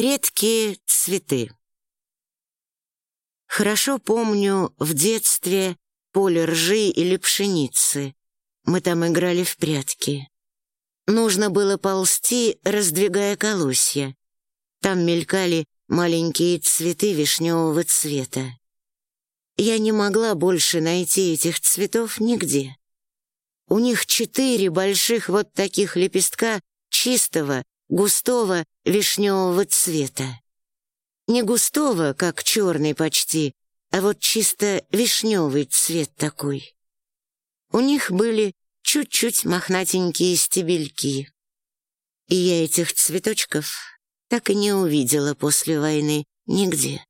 Редкие цветы. Хорошо помню в детстве поле ржи или пшеницы. Мы там играли в прятки. Нужно было ползти, раздвигая колосья. Там мелькали маленькие цветы вишневого цвета. Я не могла больше найти этих цветов нигде. У них четыре больших вот таких лепестка чистого, густого вишневого цвета. Не густого, как черный почти, а вот чисто вишневый цвет такой. У них были чуть-чуть мохнатенькие стебельки. И я этих цветочков так и не увидела после войны нигде.